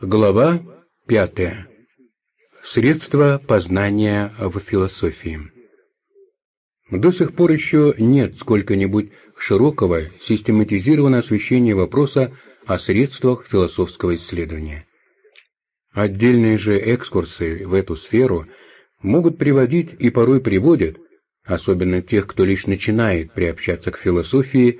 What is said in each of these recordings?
Глава пятая. Средства познания в философии. До сих пор еще нет сколько-нибудь широкого, систематизированного освещения вопроса о средствах философского исследования. Отдельные же экскурсы в эту сферу могут приводить и порой приводят, особенно тех, кто лишь начинает приобщаться к философии,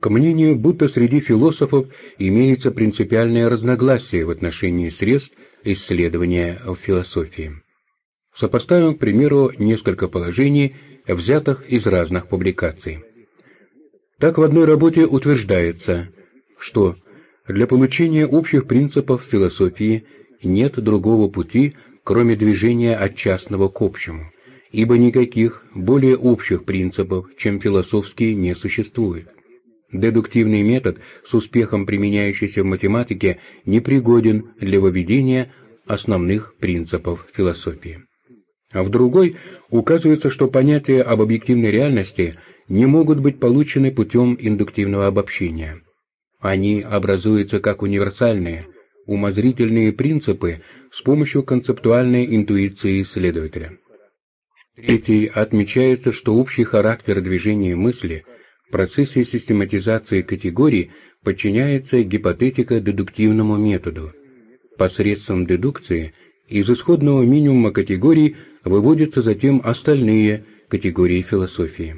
к мнению, будто среди философов имеется принципиальное разногласие в отношении средств исследования в философии. Сопоставим, к примеру, несколько положений, взятых из разных публикаций. Так в одной работе утверждается, что для получения общих принципов философии нет другого пути, кроме движения от частного к общему, ибо никаких более общих принципов, чем философские, не существует. Дедуктивный метод, с успехом применяющийся в математике, непригоден для выведения основных принципов философии. А в другой указывается, что понятия об объективной реальности не могут быть получены путем индуктивного обобщения. Они образуются как универсальные, умозрительные принципы с помощью концептуальной интуиции исследователя. Третий отмечается, что общий характер движения мысли – процессе систематизации категорий подчиняется гипотетико-дедуктивному методу. Посредством дедукции из исходного минимума категорий выводятся затем остальные категории философии.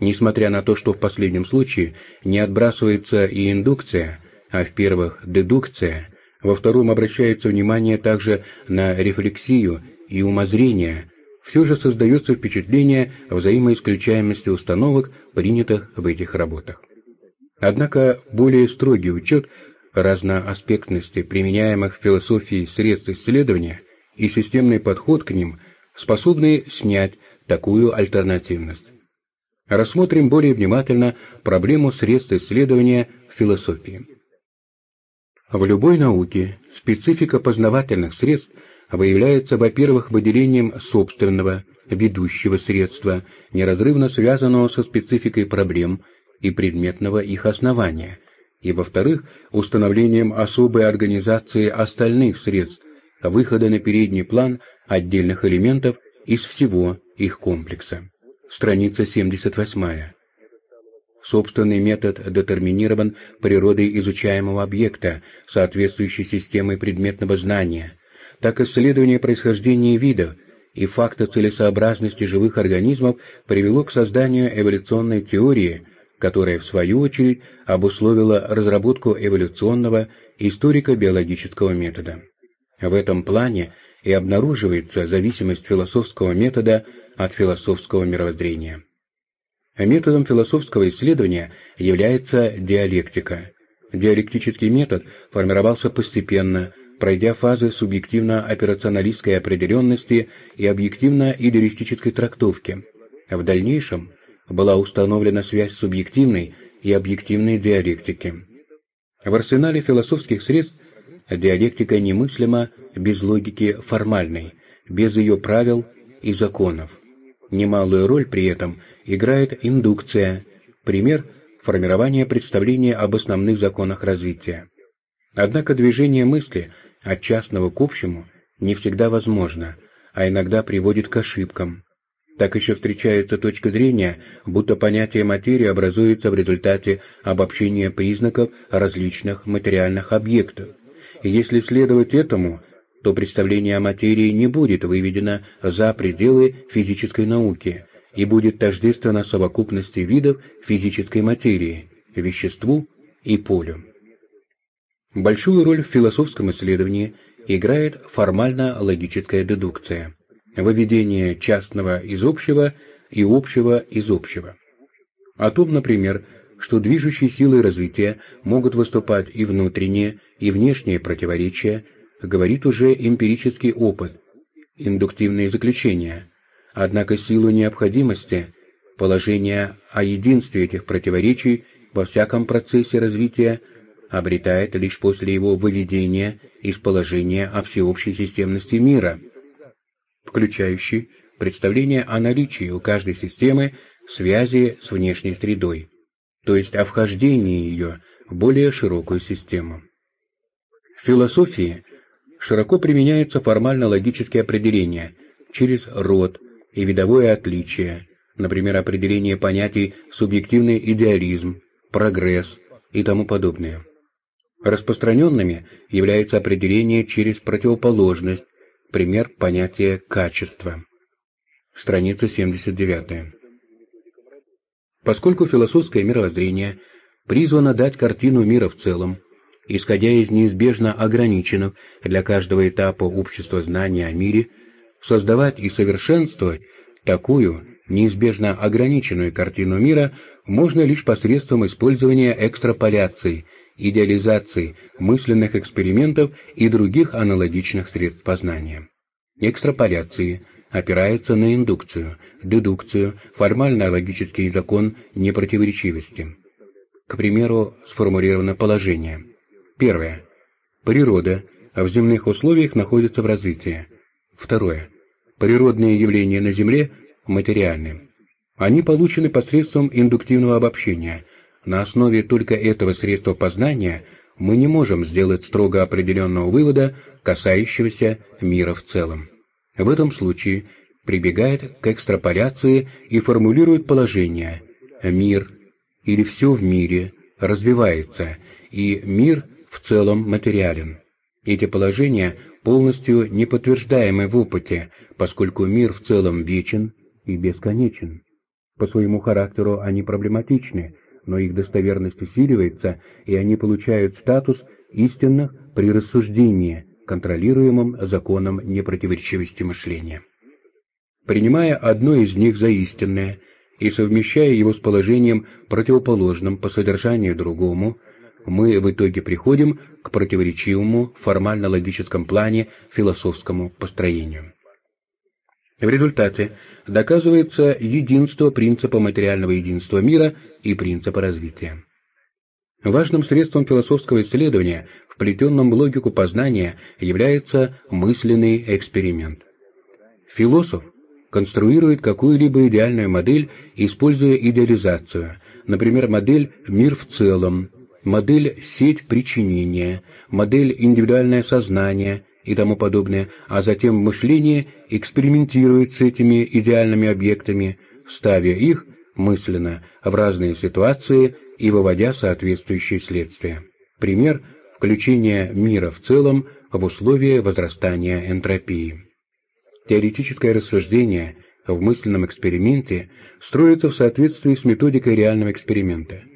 Несмотря на то, что в последнем случае не отбрасывается и индукция, а в первых – дедукция, во втором обращается внимание также на рефлексию и умозрение, все же создается впечатление взаимоисключаемости установок, принятых в этих работах. Однако более строгий учет разноаспектности применяемых в философии средств исследования и системный подход к ним способны снять такую альтернативность. Рассмотрим более внимательно проблему средств исследования в философии. В любой науке специфика познавательных средств выявляется, во-первых, выделением собственного, ведущего средства, неразрывно связанного со спецификой проблем и предметного их основания, и, во-вторых, установлением особой организации остальных средств, выхода на передний план отдельных элементов из всего их комплекса. Страница 78. Собственный метод детерминирован природой изучаемого объекта, соответствующей системой предметного знания – так исследование происхождения видов и факта целесообразности живых организмов привело к созданию эволюционной теории, которая, в свою очередь, обусловила разработку эволюционного историко-биологического метода. В этом плане и обнаруживается зависимость философского метода от философского мировоззрения. Методом философского исследования является диалектика. Диалектический метод формировался постепенно, пройдя фазы субъективно-операционалистской определенности и объективно-идеалистической трактовки. В дальнейшем была установлена связь субъективной и объективной диалектики. В арсенале философских средств диалектика немыслима без логики формальной, без ее правил и законов. Немалую роль при этом играет индукция, пример формирования представления об основных законах развития. Однако движение мысли – от частного к общему не всегда возможно, а иногда приводит к ошибкам. Так еще встречается точка зрения, будто понятие материи образуется в результате обобщения признаков различных материальных объектов. И если следовать этому, то представление о материи не будет выведено за пределы физической науки и будет тождественно совокупности видов физической материи, веществу и полю. Большую роль в философском исследовании играет формально-логическая дедукция, выведение частного из общего и общего из общего. О том, например, что движущей силой развития могут выступать и внутренние, и внешние противоречия, говорит уже эмпирический опыт, индуктивные заключения. Однако силу необходимости, положение о единстве этих противоречий во всяком процессе развития – обретает лишь после его выведения из положения о всеобщей системности мира, включающей представление о наличии у каждой системы связи с внешней средой, то есть о вхождении ее в более широкую систему. В философии широко применяются формально-логические определения через род и видовое отличие, например, определение понятий субъективный идеализм, прогресс и тому подобное. Распространенными является определение через противоположность, пример понятия качества. Страница 79. Поскольку философское мировоззрение призвано дать картину мира в целом, исходя из неизбежно ограниченных для каждого этапа общества знания о мире, создавать и совершенствовать такую неизбежно ограниченную картину мира можно лишь посредством использования экстраполяций, идеализации, мысленных экспериментов и других аналогичных средств познания. Экстраполяции опираются на индукцию, дедукцию, формально-логический закон непротиворечивости. К примеру, сформулировано положение. Первое. Природа в земных условиях находится в развитии. Второе. Природные явления на Земле материальны. Они получены посредством индуктивного обобщения. На основе только этого средства познания мы не можем сделать строго определенного вывода, касающегося мира в целом. В этом случае прибегает к экстраполяции и формулирует положение «мир» или «все в мире» развивается, и мир в целом материален. Эти положения полностью неподтверждаемы в опыте, поскольку мир в целом вечен и бесконечен. По своему характеру они проблематичны, но их достоверность усиливается, и они получают статус истинных при рассуждении, контролируемом законом непротиворечивости мышления. Принимая одно из них за истинное и совмещая его с положением противоположным по содержанию другому, мы в итоге приходим к противоречивому формально-логическом плане философскому построению. В результате доказывается единство принципа материального единства мира и принципа развития. Важным средством философского исследования, вплетенным в логику познания, является мысленный эксперимент. Философ конструирует какую-либо идеальную модель, используя идеализацию, например, модель «мир в целом», модель «сеть причинения», модель «индивидуальное сознание» и тому подобное, а затем в мышлении экспериментирует с этими идеальными объектами, ставя их мысленно в разные ситуации и выводя соответствующие следствия. Пример – включение мира в целом в условия возрастания энтропии. Теоретическое рассуждение в мысленном эксперименте строится в соответствии с методикой реального эксперимента –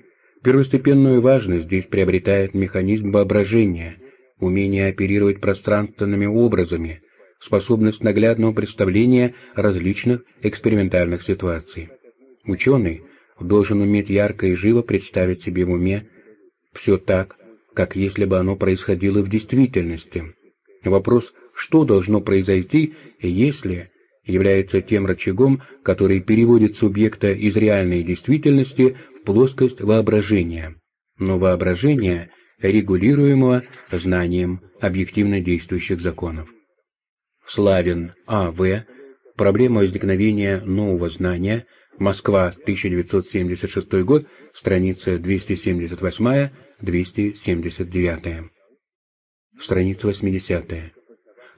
Первостепенную важность здесь приобретает механизм воображения, умение оперировать пространственными образами, способность наглядного представления различных экспериментальных ситуаций. Ученый должен уметь ярко и живо представить себе в уме все так, как если бы оно происходило в действительности. Вопрос, что должно произойти, если является тем рычагом, который переводит субъекта из реальной действительности плоскость воображения, но воображение, регулируемого знанием объективно действующих законов. Славин А.В. Проблема возникновения нового знания. Москва, 1976 год, страница 278-279. Страница 80.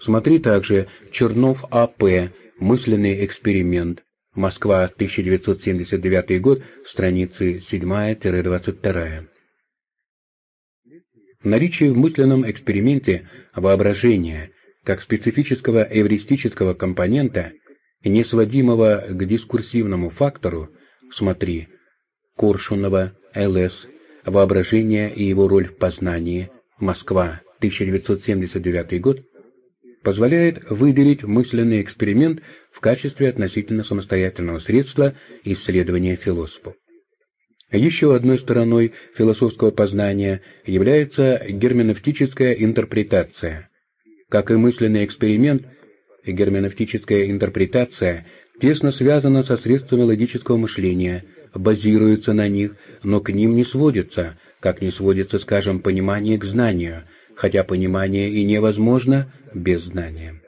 Смотри также Чернов А.П. Мысленный эксперимент. Москва, 1979 год, страницы 7-22. Наличие в мысленном эксперименте воображения как специфического эвристического компонента, не сводимого к дискурсивному фактору, смотри, Коршунова, Л.С., «Воображение и его роль в познании», Москва, 1979 год, позволяет выделить мысленный эксперимент в качестве относительно самостоятельного средства исследования философов. Еще одной стороной философского познания является герменевтическая интерпретация. Как и мысленный эксперимент, герменевтическая интерпретация тесно связана со средствами логического мышления, базируется на них, но к ним не сводится, как не сводится, скажем, понимание к знанию, хотя понимание и невозможно без знания.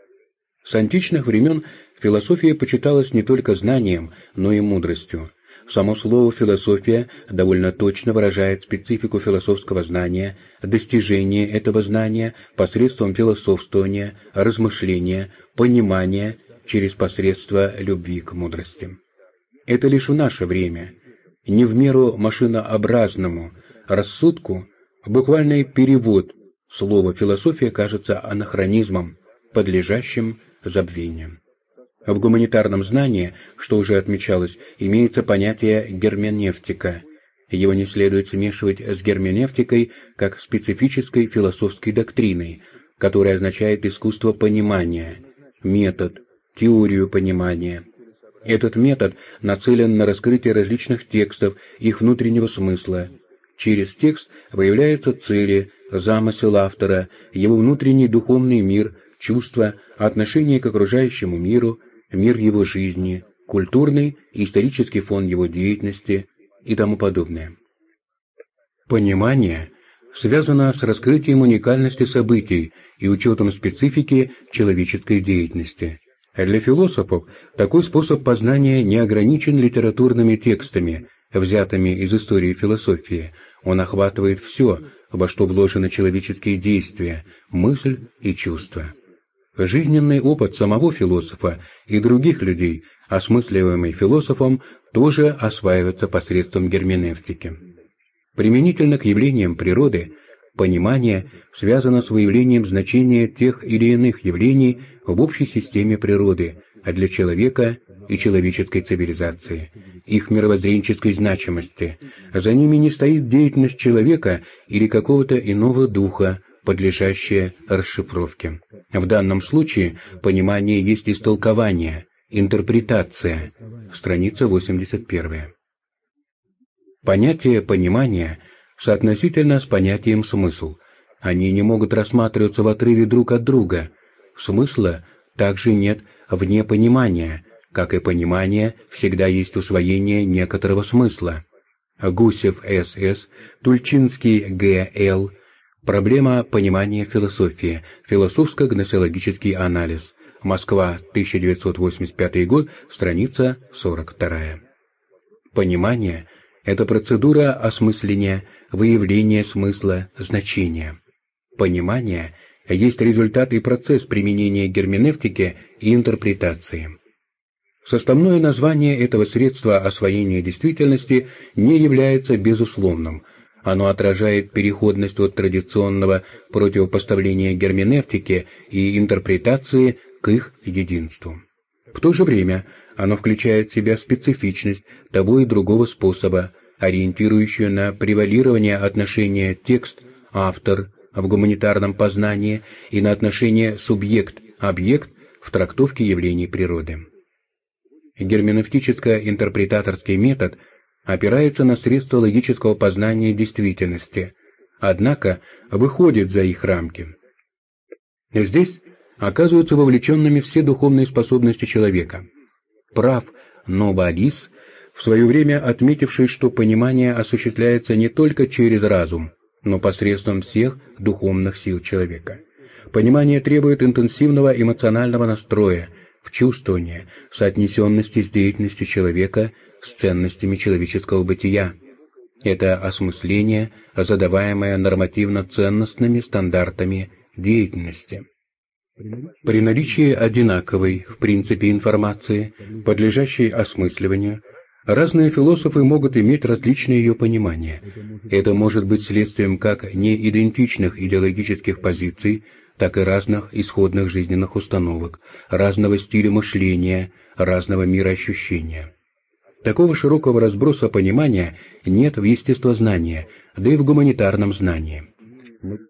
С античных времен философия почиталась не только знанием, но и мудростью. Само слово «философия» довольно точно выражает специфику философского знания, достижение этого знания посредством философствования, размышления, понимания через посредство любви к мудрости. Это лишь в наше время, не в меру машинообразному рассудку, буквальный перевод слова «философия» кажется анахронизмом, подлежащим забвению. В гуманитарном знании, что уже отмечалось, имеется понятие герменевтика. Его не следует смешивать с герменевтикой как специфической философской доктриной, которая означает искусство понимания, метод, теорию понимания. Этот метод нацелен на раскрытие различных текстов, их внутреннего смысла. Через текст выявляются цели, замысел автора, его внутренний духовный мир, чувства, отношение к окружающему миру, мир его жизни, культурный и исторический фон его деятельности и тому подобное. Понимание связано с раскрытием уникальности событий и учетом специфики человеческой деятельности. Для философов такой способ познания не ограничен литературными текстами, взятыми из истории философии. Он охватывает все, во что вложены человеческие действия, мысль и чувства. Жизненный опыт самого философа и других людей, осмысливаемый философом, тоже осваивается посредством герменевтики. Применительно к явлениям природы, понимание связано с выявлением значения тех или иных явлений в общей системе природы, а для человека и человеческой цивилизации, их мировоззренческой значимости. За ними не стоит деятельность человека или какого-то иного духа, подлежащее расшифровке. В данном случае понимание есть истолкование, интерпретация. Страница 81. Понятие понимания соотносительно с понятием смысл. Они не могут рассматриваться в отрыве друг от друга. Смысла также нет вне понимания, как и понимание всегда есть усвоение некоторого смысла. Гусев С.С., Тульчинский Г.Л., Проблема понимания философии. Философско-гносеологический анализ. Москва, 1985 год, страница 42. Понимание – это процедура осмысления, выявления смысла, значения. Понимание есть результат и процесс применения герменевтики и интерпретации. Составное название этого средства освоения действительности не является безусловным – оно отражает переходность от традиционного противопоставления герменевтики и интерпретации к их единству. В то же время оно включает в себя специфичность того и другого способа, ориентирующую на превалирование отношения текст-автор в гуманитарном познании и на отношение субъект-объект в трактовке явлений природы. Герменевтическо-интерпретаторский метод – опирается на средства логического познания действительности, однако выходит за их рамки. Здесь оказываются вовлеченными все духовные способности человека. Прав Нобалис, в свое время отметивший, что понимание осуществляется не только через разум, но посредством всех духовных сил человека. Понимание требует интенсивного эмоционального настроя, в чувствование, соотнесенности с деятельностью человека с ценностями человеческого бытия. Это осмысление, задаваемое нормативно-ценностными стандартами деятельности. При наличии одинаковой, в принципе, информации, подлежащей осмысливанию, разные философы могут иметь различные ее понимания. Это может быть следствием как неидентичных идеологических позиций, так и разных исходных жизненных установок, разного стиля мышления, разного мироощущения. Такого широкого разброса понимания нет в естествознании, да и в гуманитарном знании.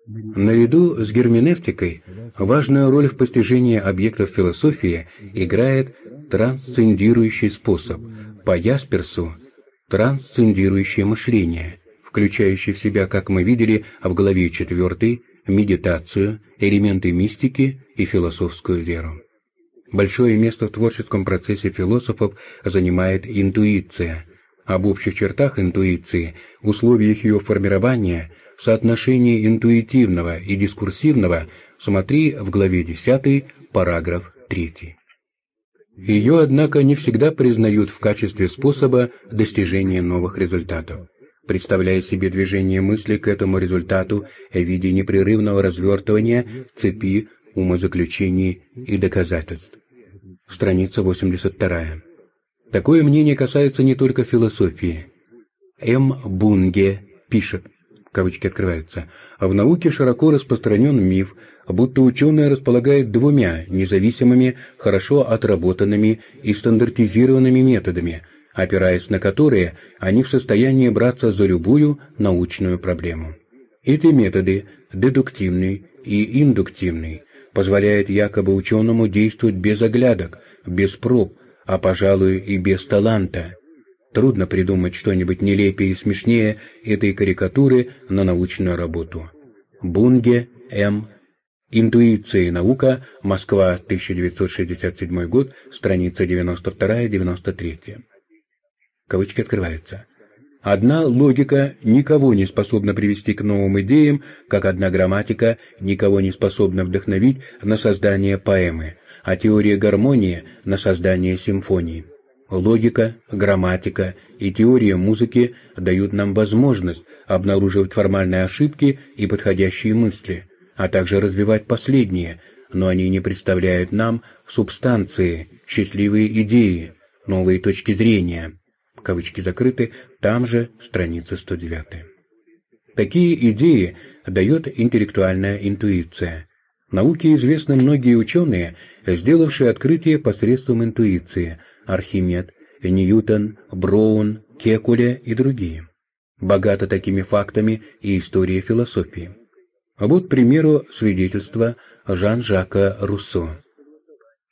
Наряду с герменевтикой важную роль в постижении объектов философии играет трансцендирующий способ, по Ясперсу – трансцендирующее мышление, включающее в себя, как мы видели в главе 4, медитацию, элементы мистики и философскую веру. Большое место в творческом процессе философов занимает интуиция. Об общих чертах интуиции, условиях ее формирования, соотношении интуитивного и дискурсивного смотри в главе 10, параграф 3. Ее, однако, не всегда признают в качестве способа достижения новых результатов. Представляя себе движение мысли к этому результату в виде непрерывного развертывания цепи умозаключений и доказательств. Страница 82. Такое мнение касается не только философии. М. Бунге пишет, кавычки открываются, а в науке широко распространен миф, будто ученые располагают двумя независимыми, хорошо отработанными и стандартизированными методами, опираясь на которые они в состоянии браться за любую научную проблему. Эти методы, дедуктивный и индуктивный, позволяют якобы ученому действовать без оглядок, без проб, а, пожалуй, и без таланта. Трудно придумать что-нибудь нелепее и смешнее этой карикатуры на научную работу. Бунге, М. Интуиция и наука. Москва, 1967 год, страница 92-93. Кавычки открываются. Одна логика никого не способна привести к новым идеям, как одна грамматика никого не способна вдохновить на создание поэмы, а теория гармонии – на создание симфонии. Логика, грамматика и теория музыки дают нам возможность обнаруживать формальные ошибки и подходящие мысли, а также развивать последние, но они не представляют нам субстанции, счастливые идеи, новые точки зрения. Кавычки закрыты, там же страница 109. Такие идеи дает интеллектуальная интуиция. Науке известны многие ученые, сделавшие открытия посредством интуиции – Архимед, Ньютон, Броун, Кекуле и другие. Богата такими фактами и история философии. Вот, к примеру, свидетельство Жан-Жака Руссо.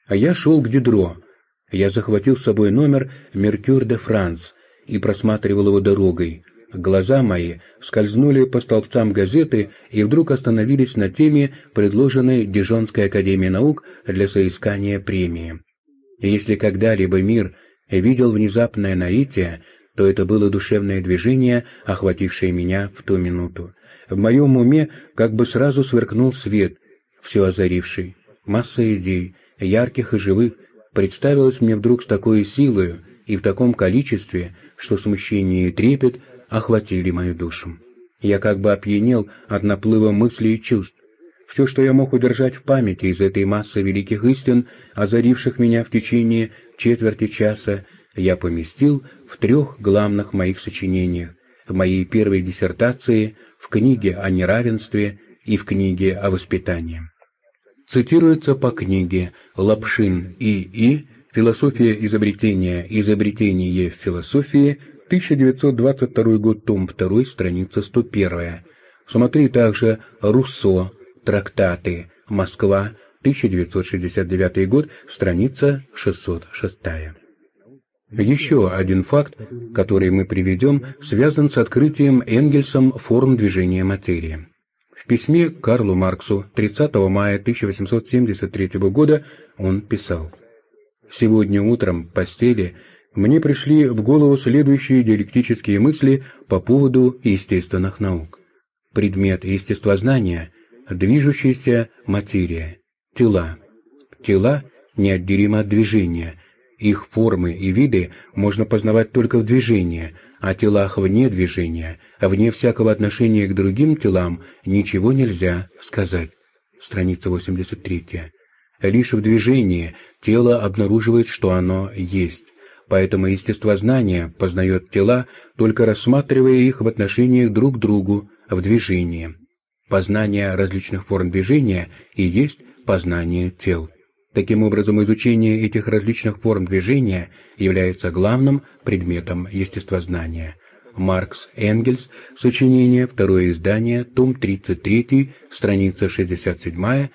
А я шел к Дидро. Я захватил с собой номер «Меркюр де Франс» и просматривал его дорогой. Глаза мои скользнули по столбцам газеты и вдруг остановились на теме, предложенной Дижонской академией наук для соискания премии. Если когда-либо мир видел внезапное наитие, то это было душевное движение, охватившее меня в ту минуту. В моем уме как бы сразу сверкнул свет, все озаривший. Масса идей, ярких и живых, представилась мне вдруг с такой силой и в таком количестве, что смущение и трепет охватили мою душу. Я как бы опьянел от наплыва мыслей и чувств. Все, что я мог удержать в памяти из этой массы великих истин, озаривших меня в течение четверти часа, я поместил в трех главных моих сочинениях, в моей первой диссертации, в книге о неравенстве и в книге о воспитании. Цитируется по книге Лапшин И. И. «Философия изобретения. Изобретение в философии. 1922 год. Том 2. Страница 101». Смотри также Руссо. Трактаты. Москва. 1969 год. Страница 606. Еще один факт, который мы приведем, связан с открытием Энгельсом форм движения материи. Письме Карлу Марксу 30 мая 1873 года он писал «Сегодня утром в постели мне пришли в голову следующие диалектические мысли по поводу естественных наук. Предмет естествознания – движущаяся материя, тела. Тела неотделимы от движения – их формы и виды можно познавать только в движении, о телах вне движения, а вне всякого отношения к другим телам ничего нельзя сказать. Страница 83. Лишь в движении тело обнаруживает, что оно есть. Поэтому естествознание познает тела, только рассматривая их в отношении друг к другу в движении. Познание различных форм движения и есть познание тел. Таким образом, изучение этих различных форм движения является главным предметом естествознания. Маркс Энгельс, сочинение, второе издание, том 33, страница 67-68.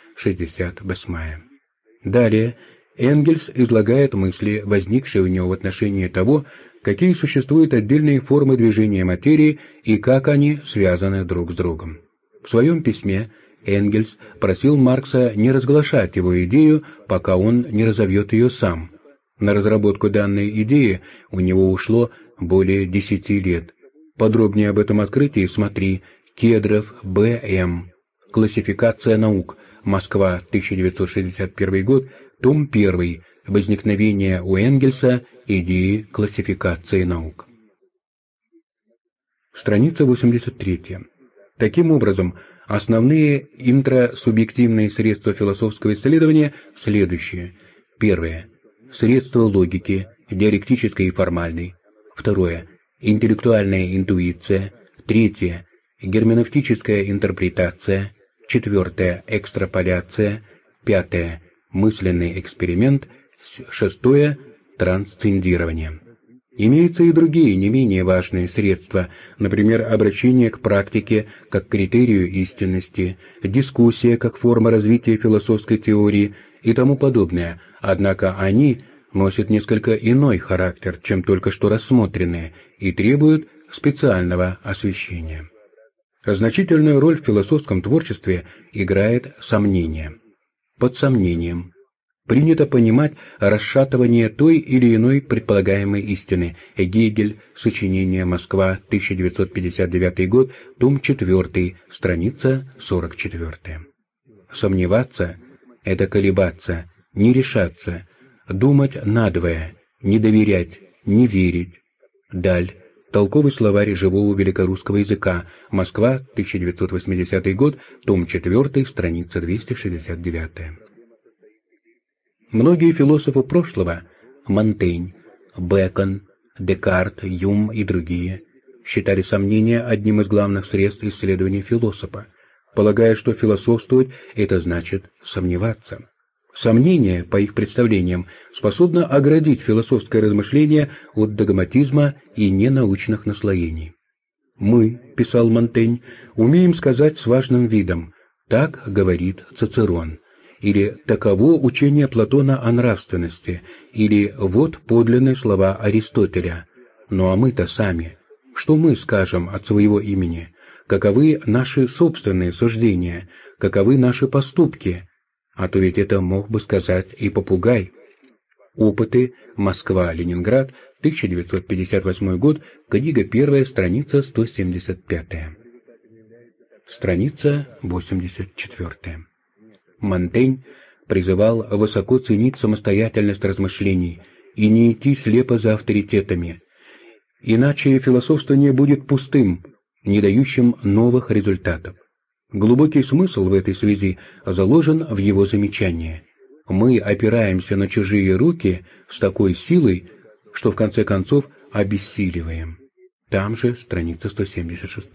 Далее, Энгельс излагает мысли, возникшие у него в отношении того, какие существуют отдельные формы движения материи и как они связаны друг с другом. В своем письме Энгельс просил Маркса не разглашать его идею, пока он не разовьет ее сам. На разработку данной идеи у него ушло более десяти лет. Подробнее об этом открытии смотри Кедров Б.М. Классификация наук. Москва, 1961 год, том 1, возникновения у Энгельса идеи классификации наук. Страница 83. Таким образом, основные интрасубъективные средства философского исследования следующие. Первое. Средства логики, диалектической и формальной. Второе. Интеллектуальная интуиция. Третье. Герменевтическая интерпретация. Четвертое. Экстраполяция. Пятое. Мысленный эксперимент. Шестое. Трансцендирование. Имеются и другие, не менее важные средства, например, обращение к практике как критерию истинности, дискуссия как форма развития философской теории и тому подобное, однако они носят несколько иной характер, чем только что рассмотренные, и требуют специального освещения. Значительную роль в философском творчестве играет сомнение. Под сомнением принято понимать расшатывание той или иной предполагаемой истины. Гегель, сочинение «Москва», 1959 год, том 4, страница 44. Сомневаться – это колебаться, не решаться, думать надвое, не доверять, не верить. Даль. Толковый словарь живого великорусского языка. Москва, 1980 год, том 4, страница 269. Многие философы прошлого – Монтень, Бекон, Декарт, Юм и другие – считали сомнения одним из главных средств исследования философа, полагая, что философствовать – это значит сомневаться. Сомнение, по их представлениям, способно оградить философское размышление от догматизма и ненаучных наслоений. «Мы», — писал Монтень, — «умеем сказать с важным видом, так говорит Цицерон» или «таково учение Платона о нравственности», или «вот подлинные слова Аристотеля». Ну а мы-то сами, что мы скажем от своего имени? Каковы наши собственные суждения? Каковы наши поступки? А то ведь это мог бы сказать и попугай. Опыты. Москва-Ленинград. 1958 год. Книга 1, страница 175. Страница 84. Монтень призывал высоко ценить самостоятельность размышлений и не идти слепо за авторитетами, иначе философствование будет пустым, не дающим новых результатов. Глубокий смысл в этой связи заложен в его замечании. Мы опираемся на чужие руки с такой силой, что в конце концов обессиливаем. Там же страница 176.